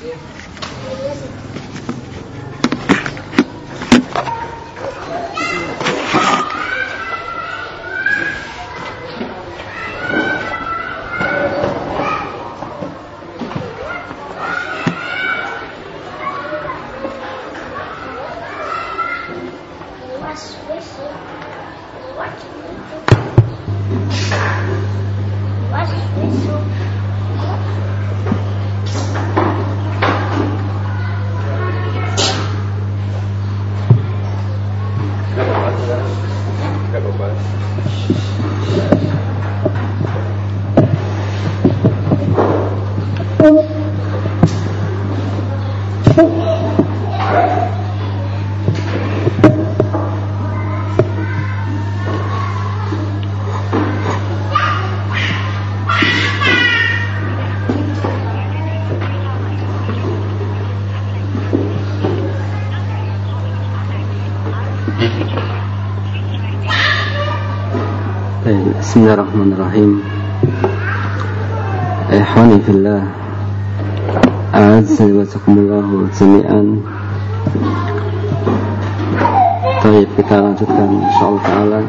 Yeah. Bismillahirrahmanirrahim. Fillah A'adzani wa sakumullahu jami'an. Baik, kita lanjutkan insyaallah ta'ala.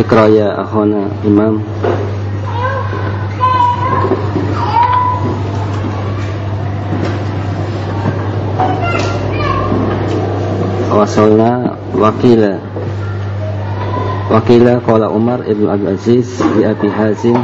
Ikra ya akhwana imam. Wasalna wakila Wakila qala Umar ibn Abdul Aziz di Abi Hazim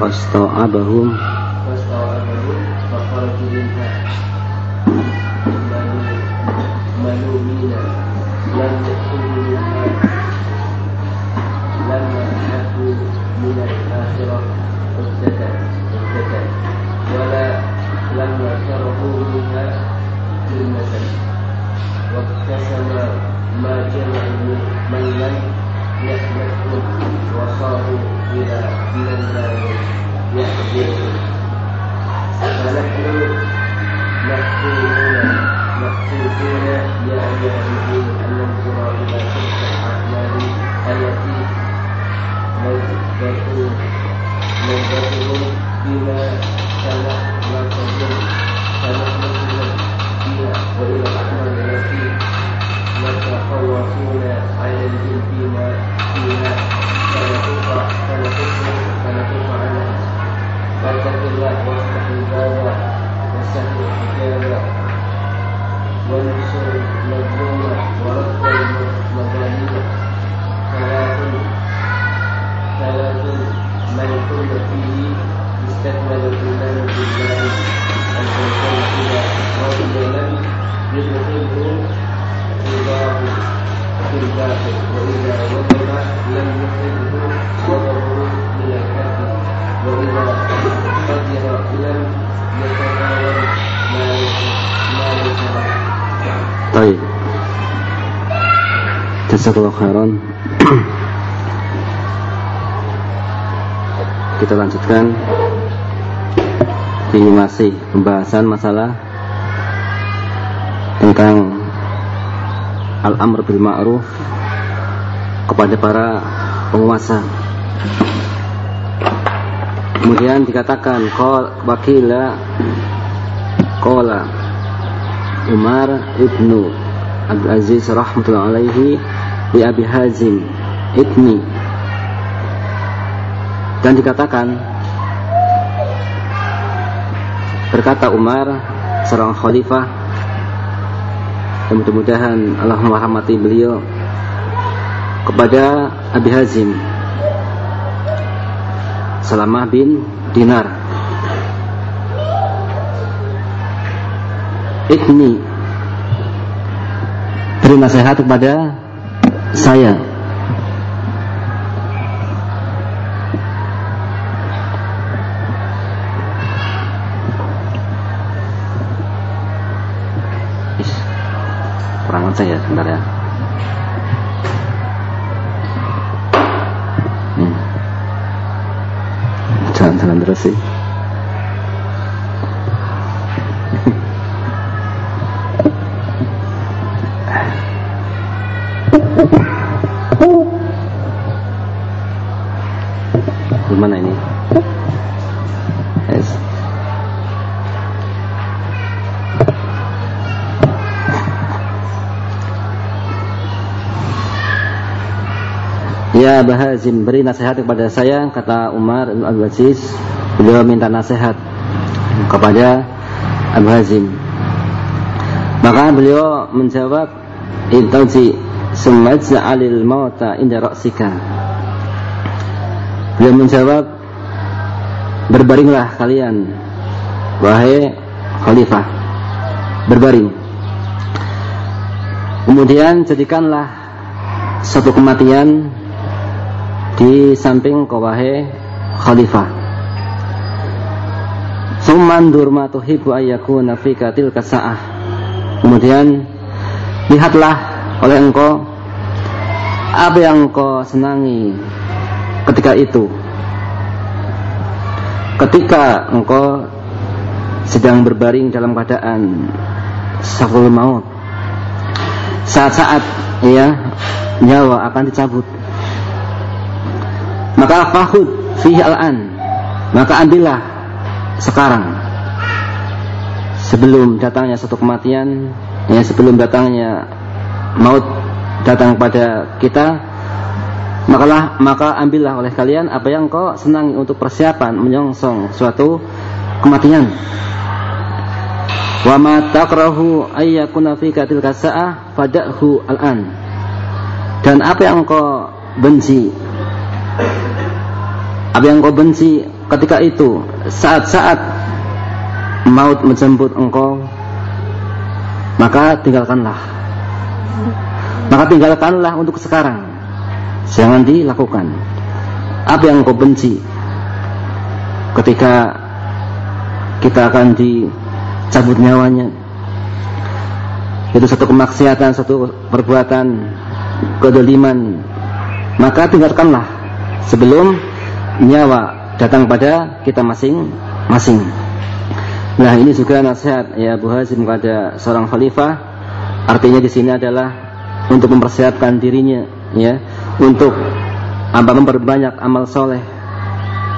فاستوعبهم فاستوعبهم فخرجوا منها Jazakallah khairan Kita lanjutkan Ini masih pembahasan masalah Tentang Al-Amr bil Ma'ruf Kepada para penguasa. Kemudian dikatakan qol wakila qala Umar ibnu Abdul Aziz rahmatullah alaihi Abi Hazim ibni. Dan dikatakan berkata Umar seorang khalifah dan mudah-mudahan Allah merahmati beliau kepada Abi Hazim Salamah bin Dinar. Ibni beri nasihat kepada saya. Kurang saya sebentar ya. Hmm. jalan-jalan terus sih Gimana ini? Yes. Ya Bahazim beri nasihat kepada saya kata Umar bin Abdul Aziz beliau minta nasihat kepada Abu Hazim maka beliau menjawab intaji sumajza alil mauta inda ra'sika beliau menjawab berbaringlah kalian wahai khalifah berbaring kemudian jadikanlah satu kematian di samping wahai khalifah. Summan durma tuhibbu ayyakuna fika tilka sa'ah. Kemudian lihatlah oleh engkau apa yang engkau senangi ketika itu. Ketika engkau sedang berbaring dalam keadaan sakul maut. Saat-saat ya nyawa akan dicabut maka fahud fihi al-an maka ambillah sekarang sebelum datangnya satu kematian ya sebelum datangnya maut datang pada kita makalah maka ambillah oleh kalian apa yang kau senangi untuk persiapan menyongsong suatu kematian. Wa ma takrahu ayyakuna fika tilka sa'ah fada'hu al-an. Dan apa yang kau benci apa yang kau benci ketika itu saat-saat maut menjemput engkau maka tinggalkanlah. Maka tinggalkanlah untuk sekarang jangan dilakukan apa yang kau benci ketika kita akan dicabut nyawanya itu satu kemaksiatan satu perbuatan kedoliman maka tinggalkanlah sebelum nyawa datang pada kita masing-masing. Nah ini juga nasihat ya Abu Hazim kepada seorang khalifah. Artinya di sini adalah untuk mempersiapkan dirinya ya untuk apa memperbanyak amal soleh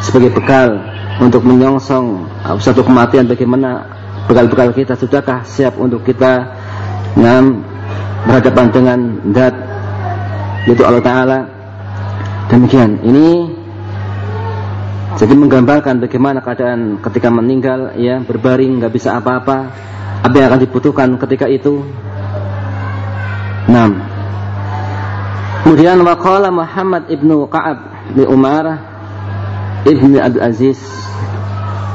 sebagai bekal untuk menyongsong satu kematian bagaimana bekal-bekal kita sudahkah siap untuk kita ngam berhadapan dengan dat itu Allah Taala demikian ini jadi menggambarkan bagaimana keadaan ketika meninggal ya berbaring nggak bisa apa-apa apa yang akan dibutuhkan ketika itu. Nah. Kemudian waqala Muhammad ibnu Ka'ab bin Umar ibnu Abdul Aziz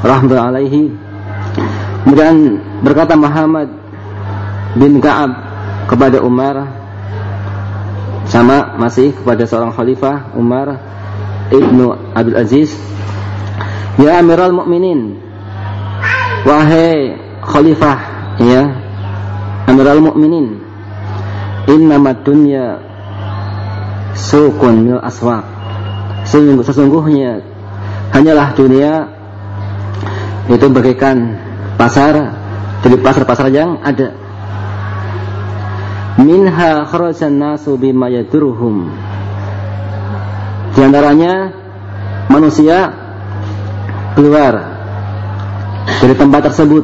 rahmatullahi alaihi. Kemudian berkata Muhammad bin Ka'ab kepada Umar sama masih kepada seorang khalifah Umar ibnu Abdul Aziz Ya Amirul Mukminin. Wahai khalifah, ya. Amirul Mukminin. Innamad dunya sukun mil aswaq. Sesungguhnya hanyalah dunia itu bagaikan pasar dari pasar-pasar yang ada. Minha kharajan nasu bima yaduruhum. Di antaranya manusia keluar dari tempat tersebut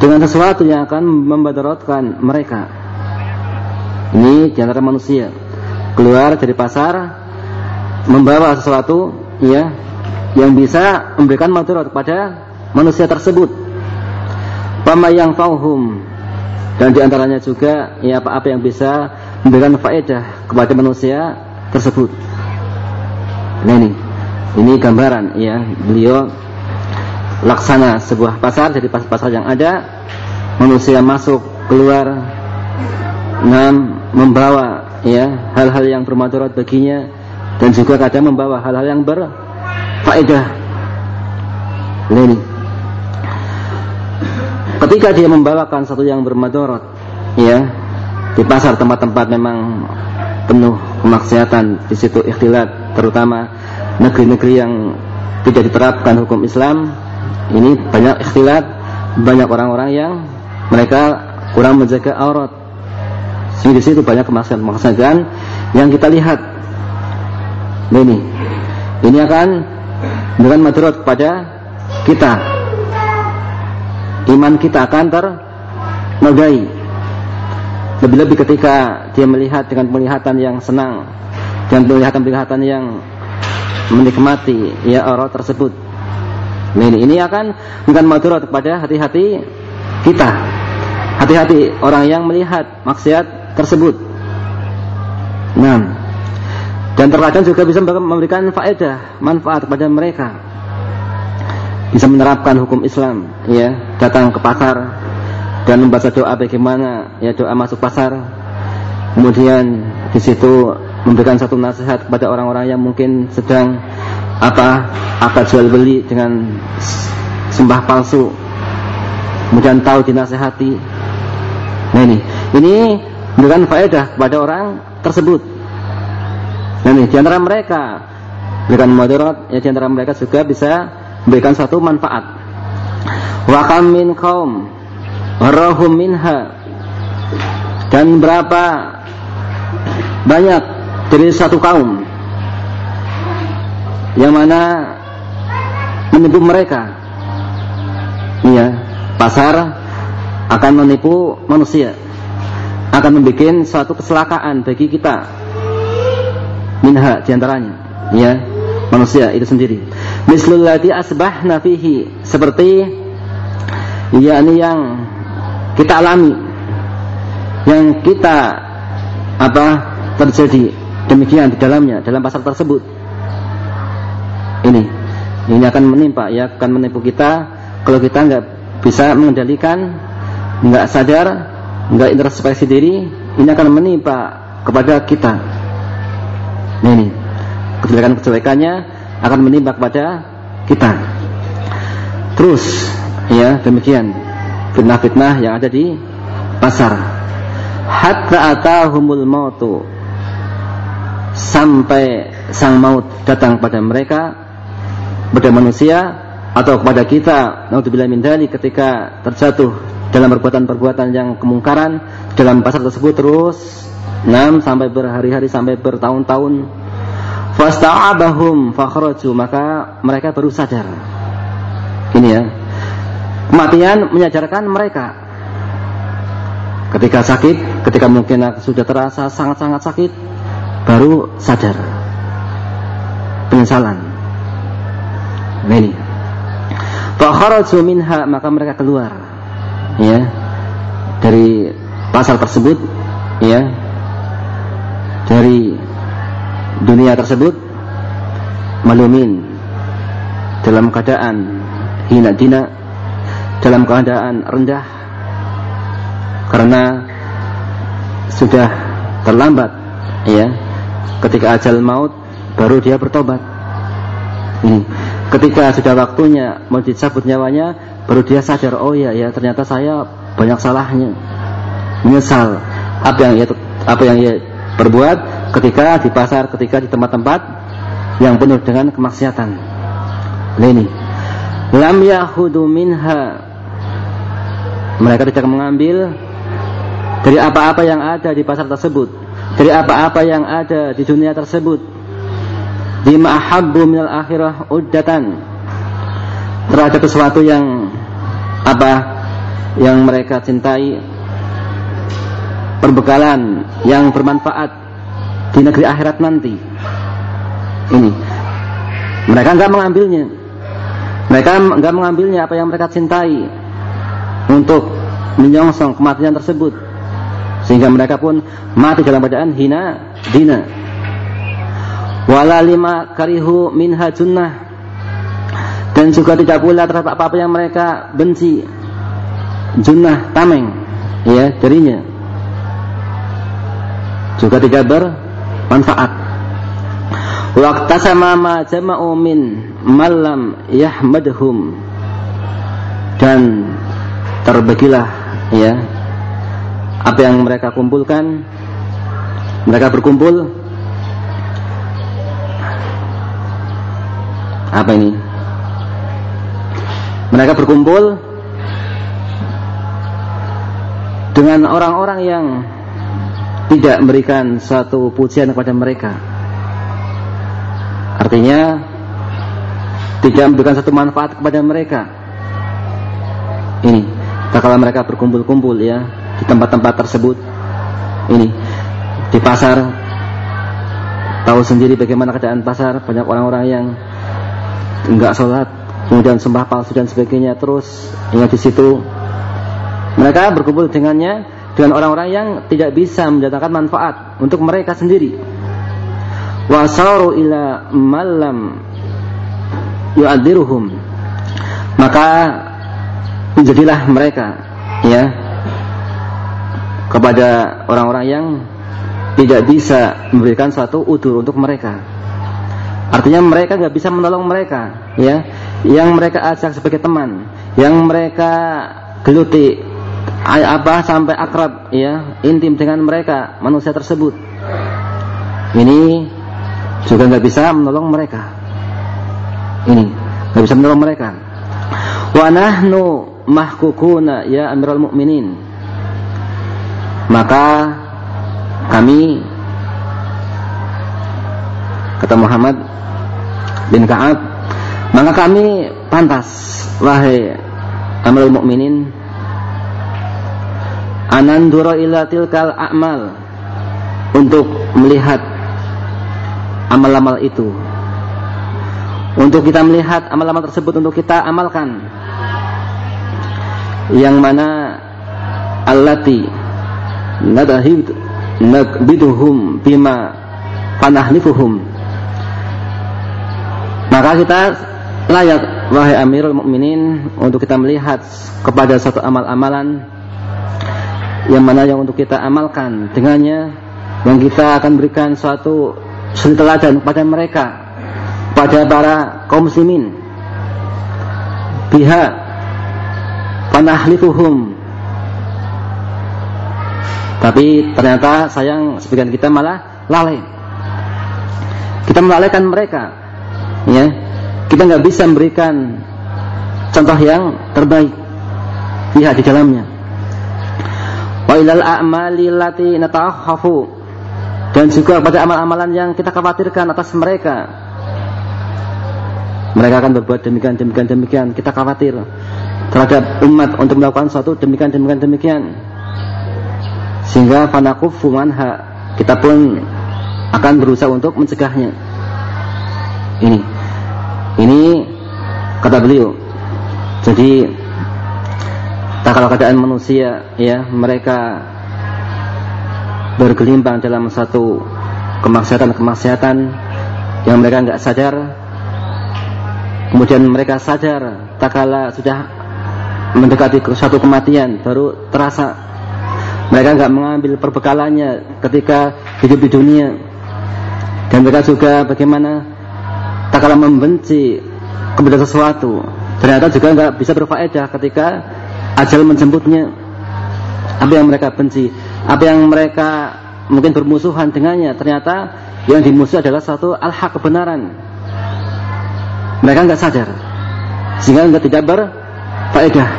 dengan sesuatu yang akan membadaratkan mereka. Ini di antara manusia keluar dari pasar membawa sesuatu ya yang bisa memberikan madarat kepada manusia tersebut. Pama yang fauhum dan di antaranya juga ya apa-apa yang bisa memberikan faedah kepada manusia tersebut. Nah ini, ini gambaran ya beliau laksana sebuah pasar jadi pasar yang ada manusia masuk keluar nam membawa ya hal-hal yang bermadarat baginya dan juga kadang membawa hal-hal yang berfaedah. Nah ini ketika dia membawakan satu yang bermadorot ya di pasar tempat-tempat memang penuh kemaksiatan di situ ikhtilat terutama negeri-negeri yang tidak diterapkan hukum Islam ini banyak ikhtilat banyak orang-orang yang mereka kurang menjaga aurat sehingga di situ banyak kemaksiatan-kemaksiatan yang kita lihat ini ini akan dengan madorot kepada kita iman kita akan ternodai. Lebih-lebih ketika dia melihat dengan penglihatan yang senang dan penglihatan-penglihatan yang menikmati ya orang tersebut. Ini, ini akan bukan madarat kepada hati-hati kita. Hati-hati orang yang melihat maksiat tersebut. Nah, dan terkadang juga bisa memberikan faedah, manfaat kepada mereka. Bisa menerapkan hukum Islam ya datang ke pasar dan membaca doa bagaimana ya doa masuk pasar. Kemudian di situ memberikan satu nasihat kepada orang-orang yang mungkin sedang apa akad jual beli dengan sembah palsu. Kemudian tahu dinasehati. Nah ini. Ini memberikan faedah kepada orang tersebut nah ini di antara mereka berikan moderat ya di antara mereka juga bisa memberikan satu manfaat. Wa kam min kaum warahum minha dan berapa banyak dari satu kaum yang mana menipu mereka. Iya, pasar akan menipu manusia. Akan membuat suatu kecelakaan bagi kita. Minha di antaranya. Ya, manusia itu sendiri. Mislul ladzi asbahna fihi seperti yakni yang kita alami yang kita apa terjadi demikian di dalamnya dalam pasal tersebut. Ini ini akan menimpa ya akan menipu kita kalau kita nggak bisa mengendalikan nggak sadar nggak introspeksi diri ini akan menimpa kepada kita. Ini kejelekan-kejelekannya akan menimpa kepada kita. Terus ya demikian fitnah-fitnah yang ada di pasar. Hatta atahumul mautu sampai sang maut datang pada mereka pada manusia atau kepada kita naudzubillah min ketika terjatuh dalam perbuatan-perbuatan yang kemungkaran dalam pasar tersebut terus 6 sampai berhari-hari sampai bertahun-tahun Fasta'abahum fakhraju maka mereka baru sadar. Ini ya. Kematian menyadarkan mereka. Ketika sakit, ketika mungkin sudah terasa sangat-sangat sakit, baru sadar. Penyesalan. Ini. Fakhraju minha maka mereka keluar. Ya. Dari pasal tersebut ya. Dari dunia tersebut malumin dalam keadaan hina dina dalam keadaan rendah karena sudah terlambat ya ketika ajal maut baru dia bertobat ini ketika sudah waktunya mau dicabut nyawanya baru dia sadar oh ya ya ternyata saya banyak salahnya menyesal apa yang ia apa yang ia perbuat ketika di pasar, ketika di tempat-tempat yang penuh dengan kemaksiatan. Nah ini, lam yahudu minha. Mereka tidak mengambil dari apa-apa yang ada di pasar tersebut, dari apa-apa yang ada di dunia tersebut. bima ahabbu minal akhirah uddatan terhadap sesuatu yang apa yang mereka cintai perbekalan yang bermanfaat di negeri akhirat nanti. Ini. Mereka enggak mengambilnya. Mereka enggak mengambilnya apa yang mereka cintai untuk menyongsong kematian tersebut. Sehingga mereka pun mati dalam keadaan hina dina. Wala lima karihu minha junnah dan juga tidak pula terhadap apa-apa yang mereka benci. Junnah tameng. Ya darinya juga tidak bermanfaat. Waktu sama ma jama'u min malam yahmadhum. Dan terbagilah ya apa yang mereka kumpulkan. Mereka berkumpul. Apa ini mereka berkumpul dengan orang-orang yang tidak memberikan suatu pujian kepada mereka. Artinya tidak memberikan satu manfaat kepada mereka. Ini kalau mereka berkumpul-kumpul ya di tempat-tempat tersebut. Ini di pasar tahu sendiri bagaimana keadaan pasar. Banyak orang-orang yang enggak sholat kemudian sembah palsu dan sebagainya terus ingat di situ mereka berkumpul dengannya dengan orang-orang yang tidak bisa mendatangkan manfaat untuk mereka sendiri wasaru ila malam yu'adiruhum maka menjadilah mereka ya kepada orang-orang yang tidak bisa memberikan suatu udur untuk mereka. Artinya mereka nggak bisa menolong mereka, ya. Yang mereka ajak sebagai teman, yang mereka geluti apa sampai akrab, ya, intim dengan mereka manusia tersebut. Ini juga nggak bisa menolong mereka. Ini nggak bisa menolong mereka. Wa nahnu mahkukuna ya Amirul Mukminin. Maka kami kata Muhammad bin Ka'ab, maka kami pantas wahai Amirul Mukminin anandura ila tilkal a'mal untuk melihat amal-amal itu. Untuk kita melihat amal-amal tersebut untuk kita amalkan. Yang mana allati nadahid nagbiduhum bima panahlifuhum maka kita layak wahai Amirul Mukminin untuk kita melihat kepada satu amal-amalan yang mana yang untuk kita amalkan. Dengannya yang kita akan berikan suatu suri teladan kepada mereka pada para kaum muslimin. Pihak panahlifuhum. Tapi ternyata sayang sebagian kita malah lalai. Kita melalaikan mereka ya kita nggak bisa memberikan contoh yang terbaik. Lihat di dalamnya. Wa ilal a'mali lati natakhafu dan juga pada amal-amalan yang kita khawatirkan atas mereka. Mereka akan berbuat demikian demikian demikian. Kita khawatir terhadap umat untuk melakukan sesuatu demikian demikian demikian. Sehingga fanakufu manha. Kita pun akan berusaha untuk mencegahnya. Ini ini kata beliau. Jadi tak kalau keadaan manusia ya mereka bergelimbang dalam satu kemaksiatan-kemaksiatan yang mereka nggak sadar. Kemudian mereka sadar tak kala sudah mendekati satu kematian baru terasa mereka nggak mengambil perbekalannya ketika hidup di dunia. Dan mereka juga bagaimana tak kalah membenci kepada sesuatu ternyata juga nggak bisa berfaedah ketika ajal menjemputnya. Apa yang mereka benci apa yang mereka mungkin bermusuhan dengannya ternyata yang dimusuhi adalah satu al-haq kebenaran. Mereka nggak sadar sehingga nggak tidak berfaedah.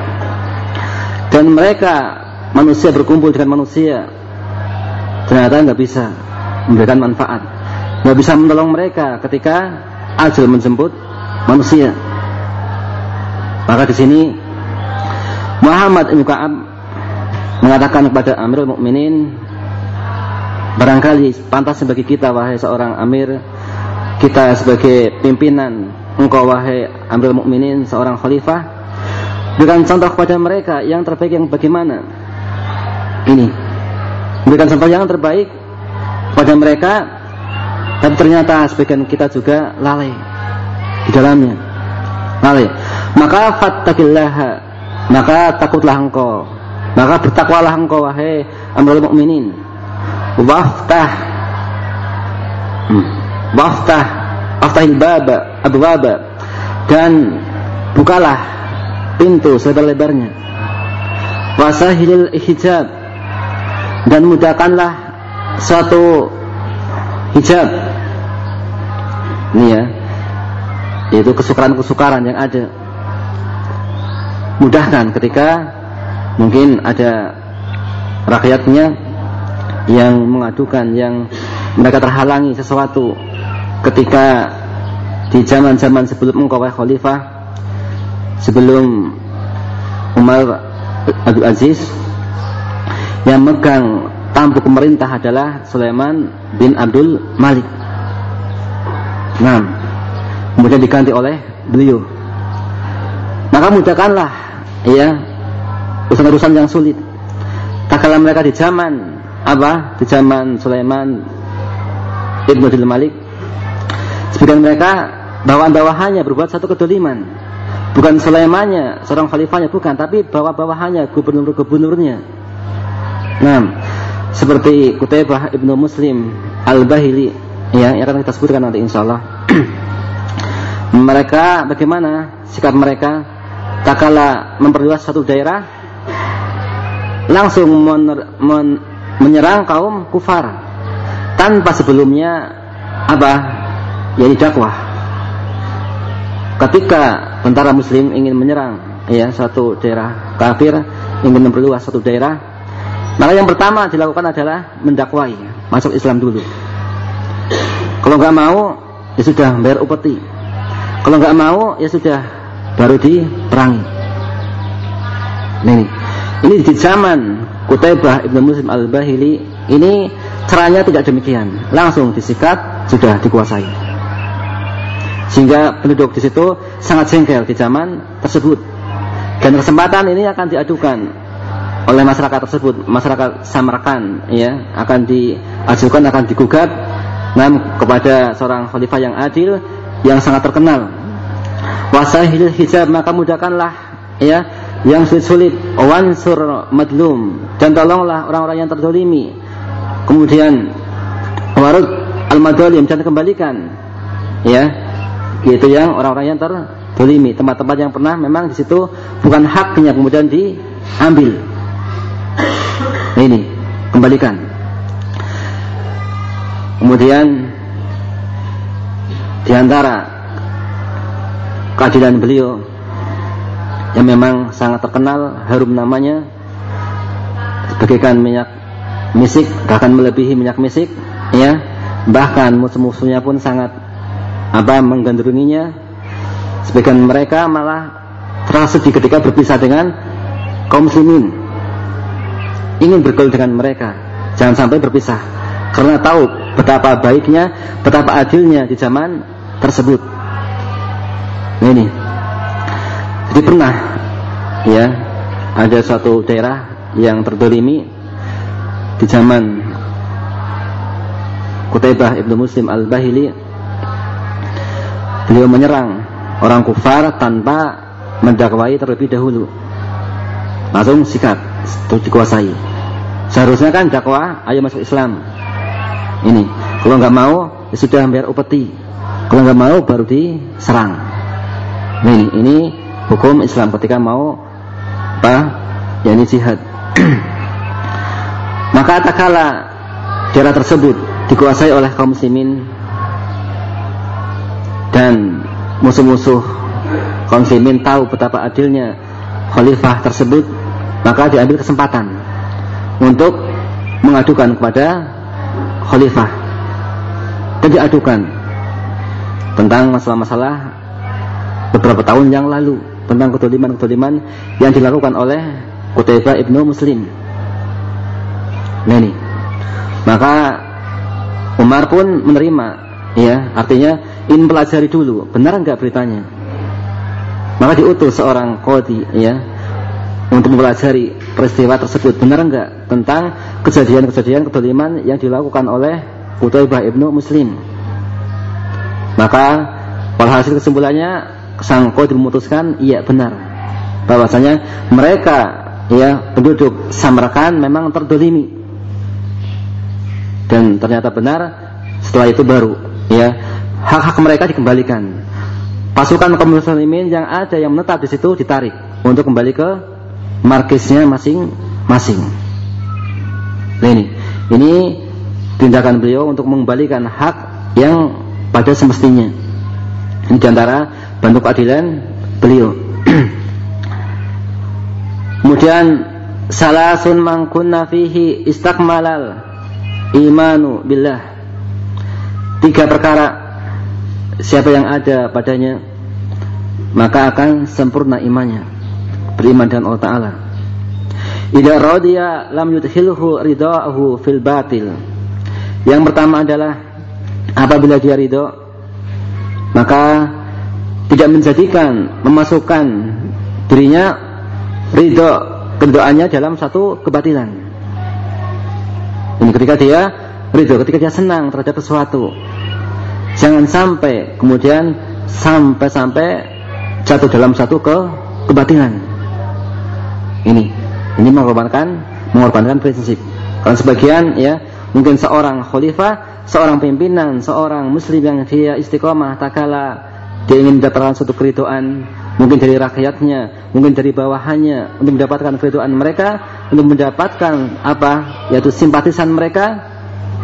Dan mereka manusia berkumpul dengan manusia ternyata nggak bisa memberikan manfaat. Nggak bisa menolong mereka ketika ajal menjemput manusia. Maka di sini Muhammad Ibn Ka'ab mengatakan kepada Amirul Mukminin barangkali pantas sebagai kita wahai seorang amir kita sebagai pimpinan engkau wahai Amirul Mukminin seorang khalifah berikan contoh kepada mereka yang terbaik yang bagaimana ini berikan contoh yang terbaik pada mereka tapi ternyata sebagian kita juga lalai di dalamnya. Lalai. Maka fattakillaha maka takutlah engkau. Maka bertakwalah engkau wahai amrul mukminin. Waftah. Hmm. waftah. Waftahil baba abwaba. Dan bukalah pintu selebar-lebarnya. Wasahilil hijab dan mudahkanlah suatu hijab. Ini ya. Yaitu kesukaran-kesukaran yang ada. Mudahkan ketika mungkin ada rakyatnya yang mengadukan yang mereka terhalangi sesuatu ketika di zaman-zaman sebelum engkau khalifah sebelum Umar Abdul Aziz yang megang tampuk pemerintah adalah Sulaiman bin Abdul Malik. Nah, kemudian diganti oleh beliau. Maka mudahkanlah ya urusan-urusan yang sulit. Tak kala mereka di zaman apa? Di zaman Sulaiman Ibnu Abdul Malik. Sebagian mereka bawaan-bawahannya berbuat satu kedoliman. Bukan Sulaimannya seorang khalifahnya bukan tapi bawa-bawahannya gubernur-gubernurnya. Nah seperti Kutaybah Ibnu Muslim Al-Bahili ya yang akan kita sebutkan nanti insyaallah. Mereka bagaimana sikap mereka? Tak kala memperluas satu daerah langsung mener, men, menyerang kaum kufar tanpa sebelumnya apa? Yakni dakwah. Ketika tentara muslim ingin menyerang ya satu daerah kafir ingin memperluas satu daerah maka yang pertama dilakukan adalah mendakwai masuk Islam dulu kalau nggak mau ya sudah bayar upeti kalau nggak mau ya sudah baru diperangi. Ini, ini di zaman Kutaybah Ibnu Muslim Al-Bahili ini caranya tidak demikian. Langsung disikat, sudah dikuasai. Sehingga penduduk di situ sangat jengkel di zaman tersebut. Dan kesempatan ini akan diadukan oleh masyarakat tersebut, masyarakat Samarkan ya, akan diajukan akan digugat nah, kepada seorang khalifah yang adil yang sangat terkenal. Wasahil hijab maka mudahkanlah ya yang sulit-sulit wansur madlum dan tolonglah orang-orang yang terdolimi. Kemudian warud al-madalim dan kembalikan ya itu yang orang-orang yang terdolimi. Tempat-tempat yang pernah memang di situ bukan haknya kemudian diambil ini kembalikan. Kemudian di antara keadilan beliau yang memang sangat terkenal harum namanya bagaikan minyak misik bahkan melebihi minyak misik ya bahkan musuh-musuhnya pun sangat apa menggandrunginya. Sebagian mereka malah terasa sedih ketika berpisah dengan kaum muslimin ingin bergaul dengan mereka. Jangan sampai berpisah. Karena tahu betapa baiknya betapa adilnya di zaman tersebut. Ini. Jadi pernah ya ada suatu daerah yang terdolimi di zaman Kutaybah Ibnu Muslim Al-Bahili. Beliau menyerang orang kufar tanpa mendakwai terlebih dahulu. Langsung sikat terus dikuasai seharusnya kan dakwah ayo masuk Islam. Ini kalau nggak mau ya sudah biar upeti. Kalau nggak mau baru diserang. Ini, ini hukum Islam. Ketika mau apa? Ya ini jihad. Maka tak kala daerah tersebut dikuasai oleh kaum muslimin dan musuh-musuh kaum muslimin tahu betapa adilnya khalifah tersebut, maka diambil kesempatan untuk mengadukan kepada khalifah. dan diadukan tentang masalah-masalah beberapa tahun yang lalu tentang kedoliman-kedoliman yang dilakukan oleh Qutaibah ibnu Muslim. Nah ini, maka Umar pun menerima, ya artinya ingin pelajari dulu benar enggak beritanya. Maka diutus seorang kodi, ya untuk mempelajari peristiwa tersebut. Benar enggak tentang kejadian-kejadian kedoliman yang dilakukan oleh Qutaibah ibnu Muslim. Maka walhasil kesimpulannya sang kodi memutuskan iya benar. Bahwasanya mereka ya penduduk Samarkand memang terdolimi. Dan ternyata benar setelah itu baru ya hak-hak mereka dikembalikan. Pasukan kaum muslimin yang ada yang menetap di situ ditarik untuk kembali ke markisnya masing-masing. Nah ini, ini tindakan beliau untuk mengembalikan hak yang pada semestinya. Ini di antara bentuk keadilan beliau. Kemudian salasun mangkunna fihi istakmalal imanu billah. Tiga perkara siapa yang ada padanya maka akan sempurna imannya beriman dengan Allah Ta'ala Idza radiya lam yudhilhu ridaahu fil batil. Yang pertama adalah apabila dia ridho maka tidak menjadikan memasukkan dirinya ridho kedoaannya dalam satu kebatilan. Ini ketika dia ridho, ketika dia senang terhadap sesuatu. Jangan sampai kemudian sampai-sampai jatuh dalam satu ke kebatilan. Ini, ini mengorbankan mengorbankan prinsip. Kalau sebagian ya mungkin seorang khalifah, seorang pimpinan, seorang muslim yang dia istiqomah takala dia ingin mendapatkan suatu keridoan mungkin dari rakyatnya, mungkin dari bawahannya untuk mendapatkan keridoan mereka, untuk mendapatkan apa yaitu simpatisan mereka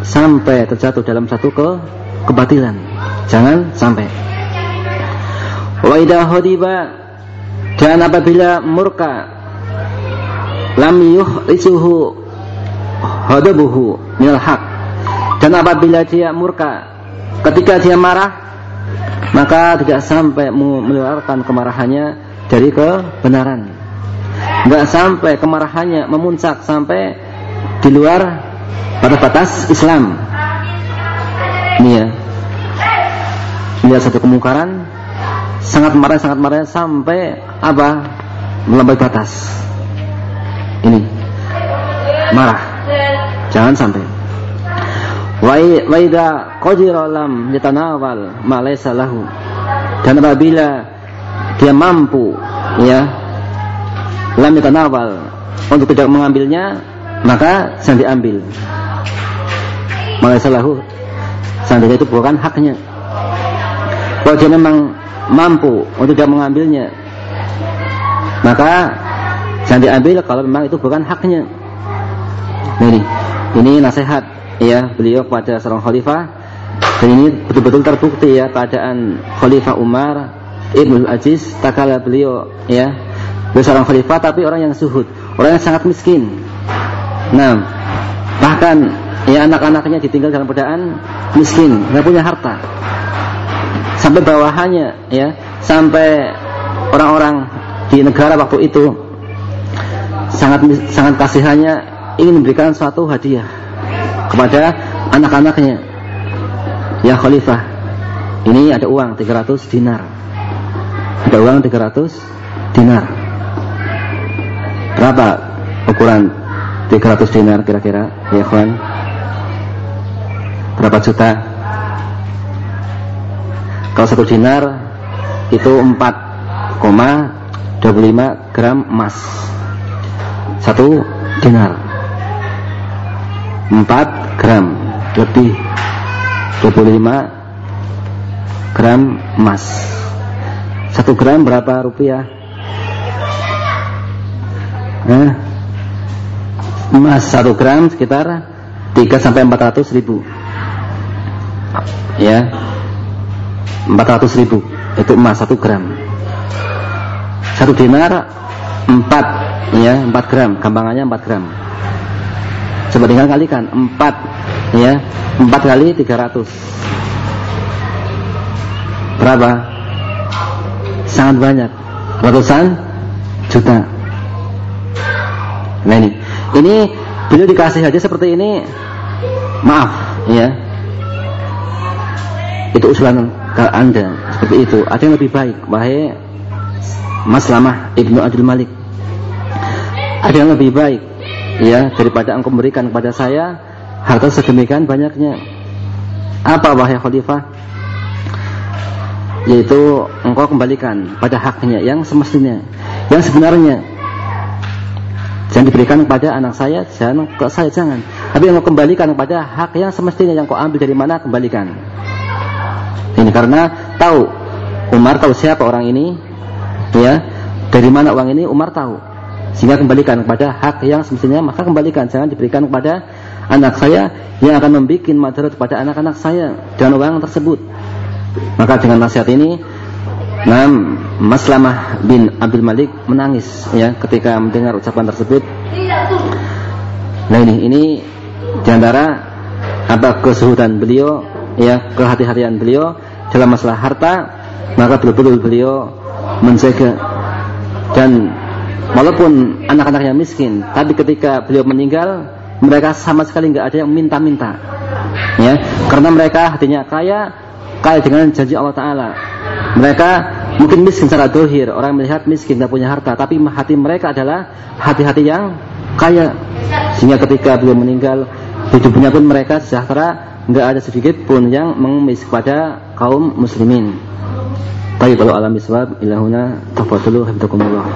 sampai terjatuh dalam satu ke kebatilan. Jangan sampai. Wa idha dan apabila murka lam yuhrisuhu hadabuhu minal dan apabila dia murka ketika dia marah maka tidak sampai mengeluarkan kemarahannya dari kebenaran. Enggak sampai kemarahannya memuncak sampai di luar pada batas Islam. Ini ya. Melihat satu kemungkaran. Sangat marah sangat marah sampai apa? Melampaui batas ini. Marah. Jangan sampai. Wa idza qadira lam yatanawal ma laysa lahu. Dan apabila dia mampu ya lam yatanawal untuk tidak mengambilnya maka jangan diambil. Malaysa lahu. Seandainya itu bukan haknya. Kalau dia memang mampu untuk tidak mengambilnya maka Jangan diambil kalau memang itu bukan haknya. Nah, ini, nasihat ya beliau kepada seorang khalifah. Dan ini betul-betul terbukti ya keadaan Khalifah Umar Ibnu Aziz tak kala beliau ya beliau seorang khalifah tapi orang yang suhud orang yang sangat miskin. Nah bahkan ya anak-anaknya ditinggal dalam keadaan miskin nggak punya harta. Sampai bawahannya ya sampai orang-orang di negara waktu itu sangat sangat kasihannya ingin memberikan suatu hadiah kepada anak-anaknya. Ya khalifah, ini ada uang 300 dinar. Ada uang 300 dinar. Berapa ukuran 300 dinar kira-kira, ya kawan? Berapa juta? Kalau satu dinar itu 4,25 gram emas satu dinar 4 gram. Lebih. 25 gram emas. Satu gram berapa rupiah? Eh? emas satu gram sekitar 3 sampai 400 ribu. Ya. 400 ribu. Itu emas satu gram. Satu dinar 4 ya 4 gram gampangannya 4 gram coba tinggal kalikan 4 ya 4 kali 300 Berapa? Sangat banyak. Ratusan juta. Nah ini, ini beliau dikasih aja seperti ini, maaf, ya. Itu usulan ke anda seperti itu. Ada yang lebih baik, wahai Mas Lamah ibnu Abdul Malik. Ada yang lebih baik, ya daripada engkau memberikan kepada saya harta sedemikian banyaknya. Apa wahai Khalifah? Yaitu engkau kembalikan pada haknya yang semestinya, yang sebenarnya Jangan diberikan kepada anak saya, jangan ke saya jangan. Tapi yang mau kembalikan kepada hak yang semestinya yang kau ambil dari mana kembalikan. Ini karena tahu Umar tahu siapa orang ini, ya dari mana uang ini Umar tahu. Sehingga kembalikan kepada hak yang semestinya maka kembalikan jangan diberikan kepada anak saya yang akan membuat madarat kepada anak-anak saya dengan uang tersebut. Maka dengan nasihat ini Nam Maslamah bin Abdul Malik menangis ya ketika mendengar ucapan tersebut. Nah ini ini di antara apa kesuhudan beliau ya kehati-hatian beliau dalam masalah harta maka betul-betul beliau menjaga dan walaupun anak-anaknya miskin tapi ketika beliau meninggal mereka sama sekali nggak ada yang minta-minta ya karena mereka hatinya kaya kaya dengan janji Allah Taala mereka mungkin miskin secara dohir, orang melihat miskin tidak punya harta, tapi hati mereka adalah hati-hati yang kaya. Sehingga ketika beliau meninggal, hidupnya pun mereka sejahtera, nggak ada sedikit pun yang mengemis kepada kaum muslimin. Baik kalau alam biswab ilahuna tafadhalu hafizakumullah.